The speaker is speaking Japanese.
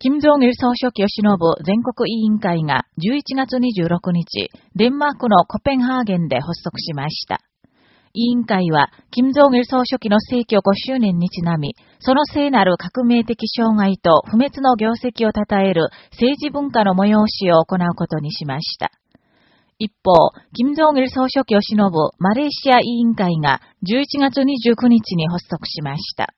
金正日総書記を忍ぶ全国委員会が11月26日、デンマークのコペンハーゲンで発足しました。委員会は、金正日総書記の逝去5周年にちなみ、その聖なる革命的障害と不滅の業績を称える政治文化の催しを行うことにしました。一方、金正日総書記を忍ぶマレーシア委員会が11月29日に発足しました。